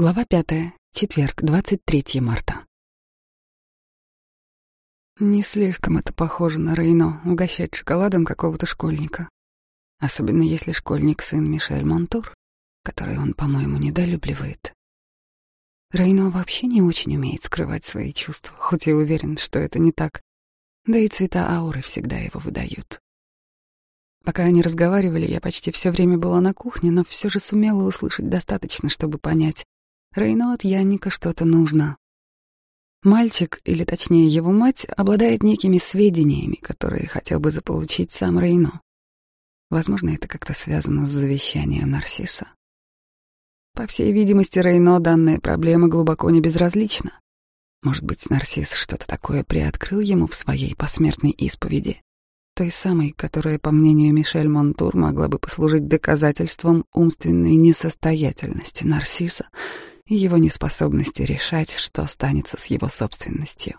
Глава пятая. Четверг, 23 марта. Не слишком это похоже на Рейно угощать шоколадом какого-то школьника. Особенно если школьник сын Мишель Монтур, который он, по-моему, недолюбливает. Рейно вообще не очень умеет скрывать свои чувства, хоть и уверен, что это не так. Да и цвета ауры всегда его выдают. Пока они разговаривали, я почти все время была на кухне, но все же сумела услышать достаточно, чтобы понять, Рейно от Янника что-то нужно. Мальчик, или точнее его мать, обладает некими сведениями, которые хотел бы заполучить сам Рейно. Возможно, это как-то связано с завещанием Нарсиса. По всей видимости, Рейно данная проблема глубоко не безразлична. Может быть, Нарсис что-то такое приоткрыл ему в своей посмертной исповеди, той самой, которая, по мнению Мишель Монтур, могла бы послужить доказательством умственной несостоятельности Нарсиса и его неспособности решать, что останется с его собственностью.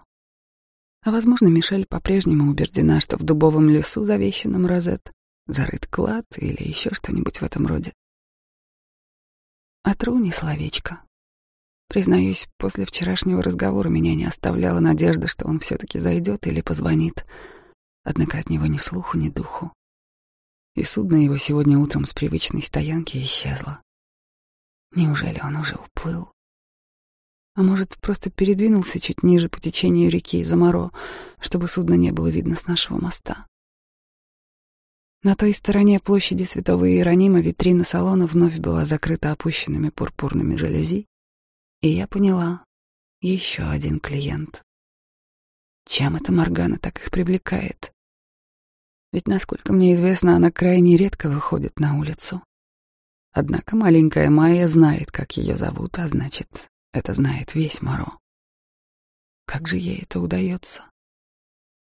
А возможно, Мишель по-прежнему убеждена, что в дубовом лесу, завещанном Розет, зарыт клад или еще что-нибудь в этом роде. Отру не словечко. Признаюсь, после вчерашнего разговора меня не оставляла надежда, что он все-таки зайдет или позвонит. Однако от него ни слуху, ни духу. И судно его сегодня утром с привычной стоянки исчезло. Неужели он уже уплыл? А может, просто передвинулся чуть ниже по течению реки Заморо, чтобы судно не было видно с нашего моста? На той стороне площади Святого Иеронима витрина салона вновь была закрыта опущенными пурпурными жалюзи, и я поняла — еще один клиент. Чем эта Моргана так их привлекает? Ведь, насколько мне известно, она крайне редко выходит на улицу. Однако маленькая Майя знает, как ее зовут, а значит, это знает весь Моро. Как же ей это удается?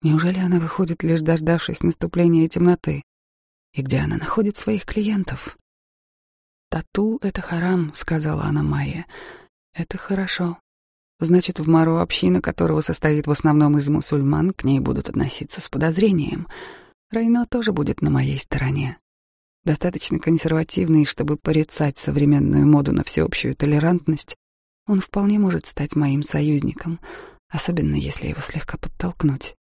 Неужели она выходит, лишь дождавшись наступления темноты? И где она находит своих клиентов? «Тату — это харам», — сказала она Майе. «Это хорошо. Значит, в Моро община, которого состоит в основном из мусульман, к ней будут относиться с подозрением. Райно тоже будет на моей стороне достаточно консервативный, чтобы порицать современную моду на всеобщую толерантность, он вполне может стать моим союзником, особенно если его слегка подтолкнуть.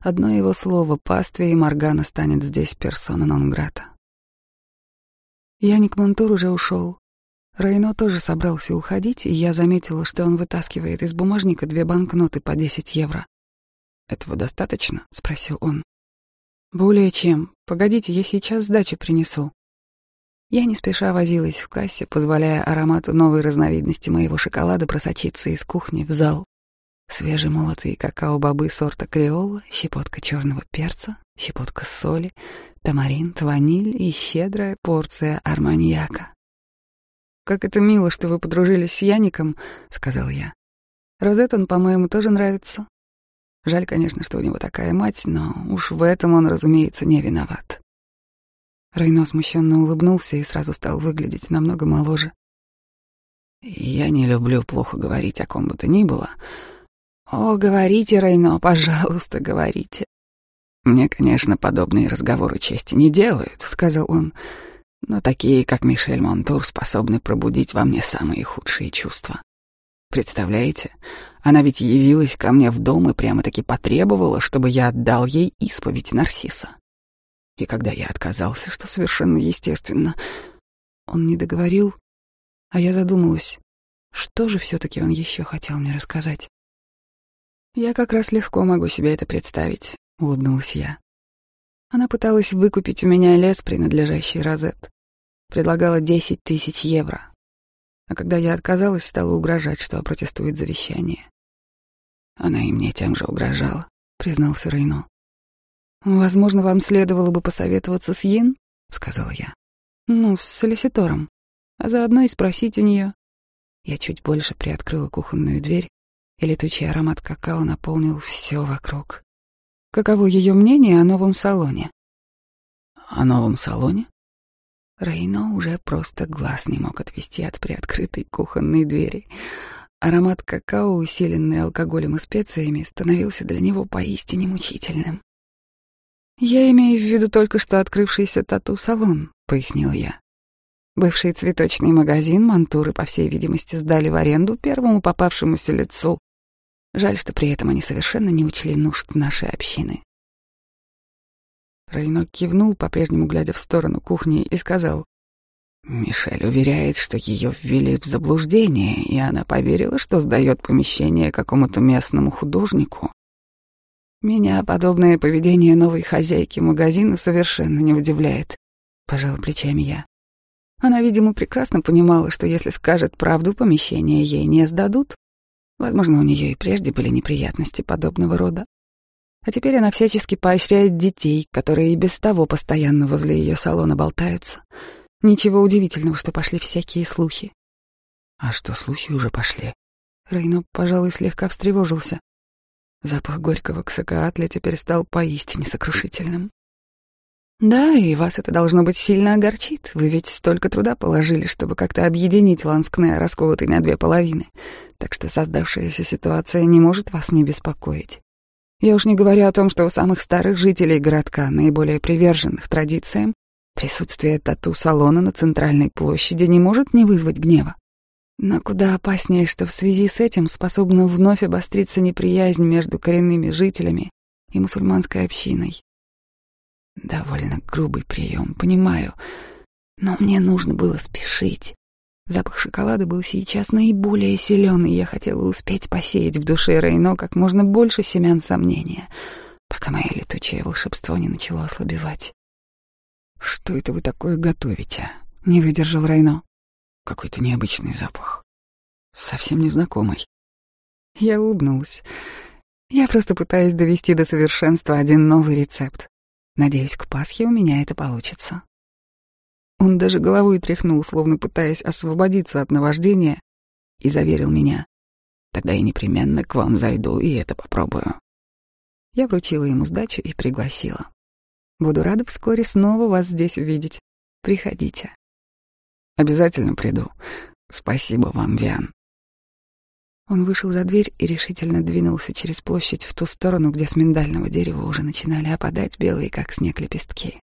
Одно его слово «пастве» и Моргана станет здесь персона нон-грата. Яник Монтур уже ушел. Рейно тоже собрался уходить, и я заметила, что он вытаскивает из бумажника две банкноты по 10 евро. «Этого достаточно?» — спросил он. «Более чем. Погодите, я сейчас сдачу принесу». Я не спеша возилась в кассе, позволяя аромату новой разновидности моего шоколада просочиться из кухни в зал. Свежемолотые какао-бобы сорта креола, щепотка черного перца, щепотка соли, тамаринт, ваниль и щедрая порция арманьяка. «Как это мило, что вы подружились с Яником», — сказал я. «Розет он, по-моему, тоже нравится. Жаль, конечно, что у него такая мать, но уж в этом он, разумеется, не виноват. Рейно смущенно улыбнулся и сразу стал выглядеть намного моложе. «Я не люблю плохо говорить о ком бы то ни было. О, говорите, Рейно, пожалуйста, говорите». «Мне, конечно, подобные разговоры чести не делают», — сказал он, «но такие, как Мишель Монтур, способны пробудить во мне самые худшие чувства. Представляете, она ведь явилась ко мне в дом и прямо-таки потребовала, чтобы я отдал ей исповедь Нарсиса. И когда я отказался, что совершенно естественно, он не договорил, а я задумалась, что же все-таки он еще хотел мне рассказать. «Я как раз легко могу себе это представить», — улыбнулась я. Она пыталась выкупить у меня лес, принадлежащий Розет. Предлагала десять тысяч евро. А когда я отказалась, стала угрожать, что опротестует завещание. Она и мне тем же угрожала, признался Рейно. Возможно, вам следовало бы посоветоваться с Йин, сказала я. Ну, с солиситором. А заодно и спросить у нее. Я чуть больше приоткрыла кухонную дверь, и летучий аромат какао наполнил все вокруг. Каково ее мнение о новом салоне? О новом салоне? Рейно уже просто глаз не мог отвести от приоткрытой кухонной двери. Аромат какао, усиленный алкоголем и специями, становился для него поистине мучительным. «Я имею в виду только что открывшийся тату-салон», — пояснил я. Бывший цветочный магазин Мантуры, по всей видимости, сдали в аренду первому попавшемуся лицу. Жаль, что при этом они совершенно не учли нужд нашей общины. Рейно кивнул, по-прежнему глядя в сторону кухни, и сказал, «Мишель уверяет, что ее ввели в заблуждение, и она поверила, что сдает помещение какому-то местному художнику. Меня подобное поведение новой хозяйки магазина совершенно не удивляет», — пожал плечами я. Она, видимо, прекрасно понимала, что если скажет правду, помещение ей не сдадут. Возможно, у нее и прежде были неприятности подобного рода. А теперь она всячески поощряет детей, которые и без того постоянно возле ее салона болтаются. Ничего удивительного, что пошли всякие слухи. А что слухи уже пошли? Рейно, пожалуй, слегка встревожился. Запах горького ксакоатля теперь стал поистине сокрушительным. Да, и вас это должно быть сильно огорчит. Вы ведь столько труда положили, чтобы как-то объединить Ланскне, расколотый на две половины. Так что создавшаяся ситуация не может вас не беспокоить. Я уж не говорю о том, что у самых старых жителей городка, наиболее приверженных традициям, присутствие тату-салона на центральной площади не может не вызвать гнева. Но куда опаснее, что в связи с этим способна вновь обостриться неприязнь между коренными жителями и мусульманской общиной. Довольно грубый прием, понимаю, но мне нужно было спешить. Запах шоколада был сейчас наиболее силен, и я хотела успеть посеять в душе Рейно как можно больше семян сомнения, пока мое летучее волшебство не начало ослабевать. «Что это вы такое готовите?» — не выдержал Рейно. «Какой-то необычный запах. Совсем незнакомый». Я улыбнулась. Я просто пытаюсь довести до совершенства один новый рецепт. Надеюсь, к Пасхе у меня это получится. Он даже головой тряхнул, словно пытаясь освободиться от наваждения, и заверил меня. Тогда я непременно к вам зайду и это попробую. Я вручила ему сдачу и пригласила. Буду рада вскоре снова вас здесь увидеть. Приходите. Обязательно приду. Спасибо вам, Виан. Он вышел за дверь и решительно двинулся через площадь в ту сторону, где с миндального дерева уже начинали опадать белые, как снег, лепестки.